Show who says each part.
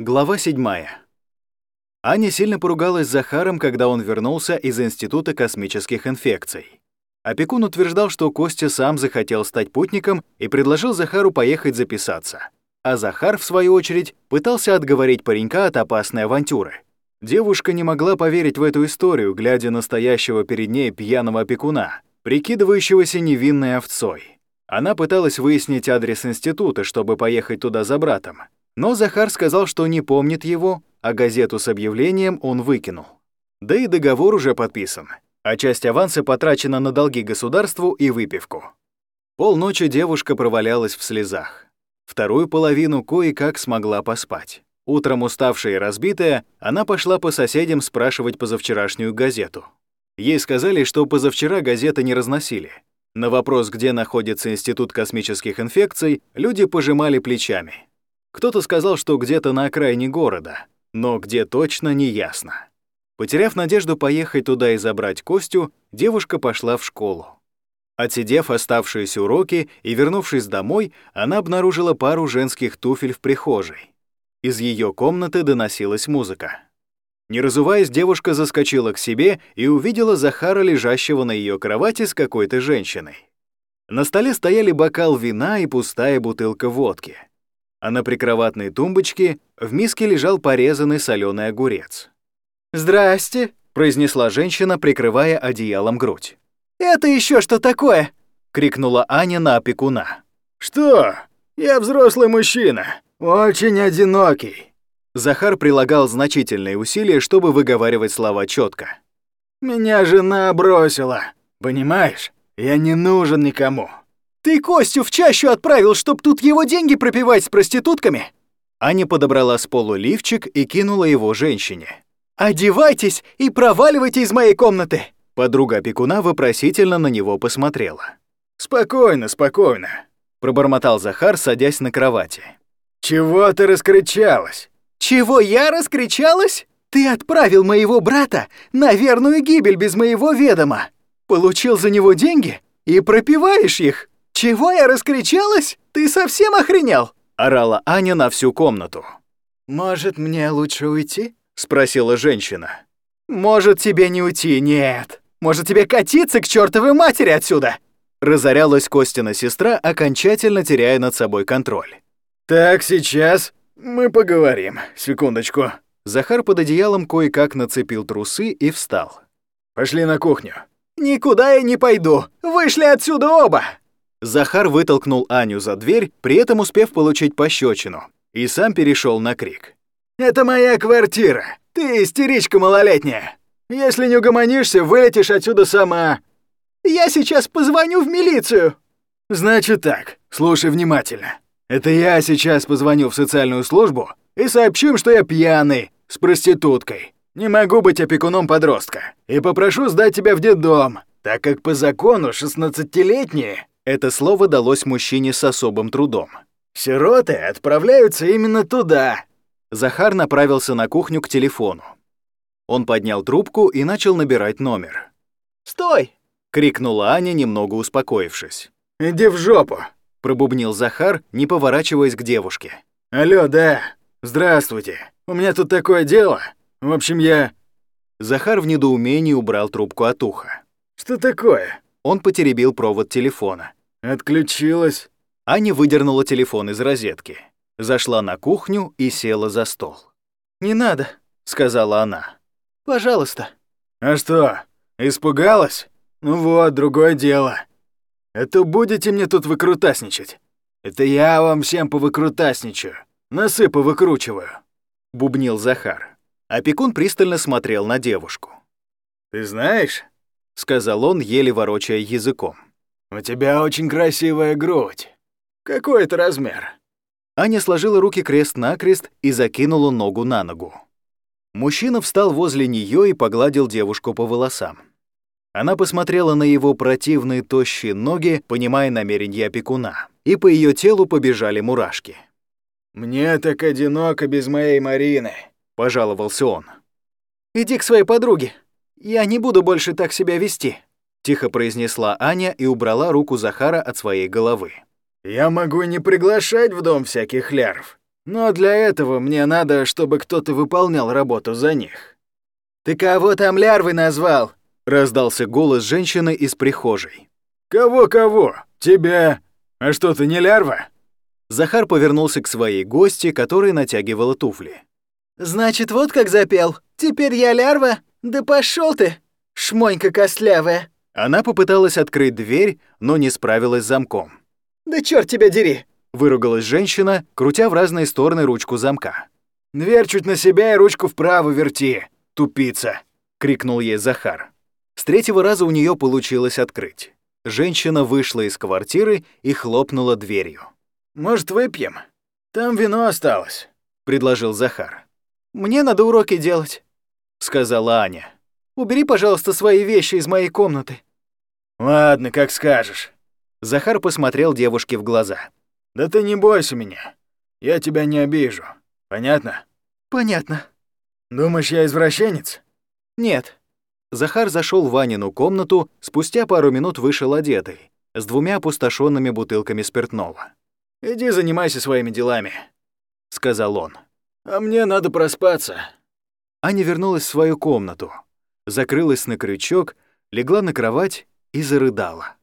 Speaker 1: Глава 7. Аня сильно поругалась с Захаром, когда он вернулся из Института космических инфекций. Опекун утверждал, что Костя сам захотел стать путником и предложил Захару поехать записаться. А Захар, в свою очередь, пытался отговорить паренька от опасной авантюры. Девушка не могла поверить в эту историю, глядя на стоящего перед ней пьяного опекуна, прикидывающегося невинной овцой. Она пыталась выяснить адрес института, чтобы поехать туда за братом. Но Захар сказал, что не помнит его, а газету с объявлением он выкинул. Да и договор уже подписан, а часть аванса потрачена на долги государству и выпивку. Полночи девушка провалялась в слезах. Вторую половину кое-как смогла поспать. Утром уставшая и разбитая, она пошла по соседям спрашивать позавчерашнюю газету. Ей сказали, что позавчера газеты не разносили. На вопрос, где находится Институт космических инфекций, люди пожимали плечами. Кто-то сказал, что где-то на окраине города, но где точно не ясно. Потеряв надежду поехать туда и забрать Костю, девушка пошла в школу. Отсидев оставшиеся уроки и вернувшись домой, она обнаружила пару женских туфель в прихожей. Из ее комнаты доносилась музыка. Не разуваясь, девушка заскочила к себе и увидела Захара, лежащего на ее кровати с какой-то женщиной. На столе стояли бокал вина и пустая бутылка водки а на прикроватной тумбочке в миске лежал порезанный соленый огурец.
Speaker 2: «Здрасте», — произнесла женщина, прикрывая одеялом грудь. «Это еще что такое?» — крикнула Аня на опекуна.
Speaker 3: «Что? Я взрослый мужчина, очень одинокий».
Speaker 1: Захар прилагал значительные усилия, чтобы выговаривать слова четко.
Speaker 3: «Меня жена бросила, понимаешь? Я не нужен никому.
Speaker 2: Ты Костю в чащу отправил, чтоб тут его деньги пропивать с проститутками?»
Speaker 1: Аня подобрала с полу лифчик и кинула его женщине.
Speaker 2: «Одевайтесь и проваливайте из моей комнаты!»
Speaker 1: Подруга опекуна вопросительно на него посмотрела.
Speaker 3: «Спокойно, спокойно», — пробормотал Захар, садясь на кровати. «Чего ты раскричалась?»
Speaker 2: «Чего я раскричалась? Ты отправил моего брата на верную гибель без моего ведома. Получил за него деньги и пропиваешь их. «Чего я раскричалась? Ты совсем охренел?»
Speaker 1: — орала Аня на всю комнату.
Speaker 2: «Может, мне лучше уйти?» — спросила женщина.
Speaker 3: «Может, тебе не уйти, нет. Может, тебе катиться к чертовой матери отсюда!»
Speaker 1: Разорялась Костина сестра, окончательно теряя над собой контроль.
Speaker 3: «Так, сейчас мы поговорим. Секундочку».
Speaker 1: Захар под одеялом кое-как нацепил трусы и встал.
Speaker 3: «Пошли на кухню».
Speaker 2: «Никуда я не пойду. Вышли отсюда оба!»
Speaker 1: Захар вытолкнул Аню за дверь, при этом успев получить пощечину, и сам перешел на крик.
Speaker 3: «Это моя квартира! Ты истеричка малолетняя! Если не угомонишься, вылетишь отсюда сама!»
Speaker 2: «Я сейчас позвоню в милицию!»
Speaker 3: «Значит так, слушай внимательно. Это я сейчас позвоню в социальную службу и сообщу им, что я пьяный, с проституткой. Не могу быть опекуном подростка. И попрошу сдать тебя в детдом, так как по закону 16-летние
Speaker 1: это слово далось мужчине с особым трудом.
Speaker 3: «Сироты отправляются именно туда!»
Speaker 1: Захар направился на кухню к телефону. Он поднял трубку и начал набирать номер.
Speaker 2: «Стой!»
Speaker 1: — крикнула Аня, немного успокоившись.
Speaker 3: «Иди в жопу!»
Speaker 1: — пробубнил Захар, не поворачиваясь к девушке.
Speaker 3: «Алло, да. Здравствуйте. У меня тут такое дело. В общем, я...»
Speaker 1: Захар в недоумении убрал трубку от уха.
Speaker 3: «Что такое?»
Speaker 1: Он потеребил провод телефона.
Speaker 3: Отключилась.
Speaker 1: Аня выдернула телефон из розетки, зашла на кухню и села за стол.
Speaker 2: «Не надо», — сказала она. «Пожалуйста».
Speaker 3: «А что, испугалась? Ну вот, другое дело. Это будете мне тут выкрутасничать? Это я вам всем повыкрутасничаю, носы повыкручиваю», — бубнил Захар.
Speaker 1: Опекун пристально смотрел на девушку.
Speaker 3: «Ты знаешь», — сказал он, еле ворочая языком, «У тебя очень красивая грудь. Какой это размер?»
Speaker 1: Аня сложила руки крест-накрест и закинула ногу на ногу. Мужчина встал возле нее и погладил девушку по волосам. Она посмотрела на его противные тощие ноги, понимая намерения опекуна, и по ее телу побежали мурашки.
Speaker 3: «Мне так одиноко без моей Марины», — пожаловался он.
Speaker 2: «Иди к своей подруге. Я не буду больше так себя вести»,
Speaker 1: тихо произнесла Аня и убрала руку Захара от своей головы.
Speaker 3: «Я могу не приглашать в дом всяких лярв, Но для этого мне надо, чтобы кто-то выполнял работу за них».
Speaker 2: «Ты кого там лярвой назвал?»
Speaker 1: — раздался голос женщины из прихожей.
Speaker 3: «Кого-кого? Тебя? А что, ты не лярва?»
Speaker 1: Захар повернулся к своей гости, которая натягивала туфли.
Speaker 2: «Значит, вот как запел. Теперь я лярва? Да пошел ты, шмонька костлявая!»
Speaker 1: Она попыталась открыть дверь, но не справилась с замком.
Speaker 2: «Да черт тебя дери!»
Speaker 1: — выругалась женщина, крутя в разные стороны ручку замка.
Speaker 3: «Дверь чуть на себя и ручку вправо верти, тупица!»
Speaker 1: — крикнул ей Захар. С третьего раза у нее получилось открыть. Женщина вышла из квартиры и хлопнула дверью.
Speaker 3: «Может, выпьем? Там вино осталось», —
Speaker 1: предложил Захар.
Speaker 2: «Мне надо уроки делать», —
Speaker 1: сказала Аня.
Speaker 2: «Убери, пожалуйста, свои вещи из моей комнаты».
Speaker 3: «Ладно, как скажешь».
Speaker 1: Захар посмотрел девушке в глаза.
Speaker 3: «Да ты не бойся меня. Я тебя не обижу. Понятно?»
Speaker 2: «Понятно».
Speaker 3: «Думаешь, я извращенец?»
Speaker 2: «Нет».
Speaker 1: Захар зашел в Ванину комнату, спустя пару минут вышел одетый, с двумя опустошенными бутылками спиртного.
Speaker 3: «Иди занимайся своими делами», — сказал он. «А мне надо проспаться».
Speaker 1: Аня вернулась в свою комнату, закрылась на крючок, легла на кровать и зарыдала.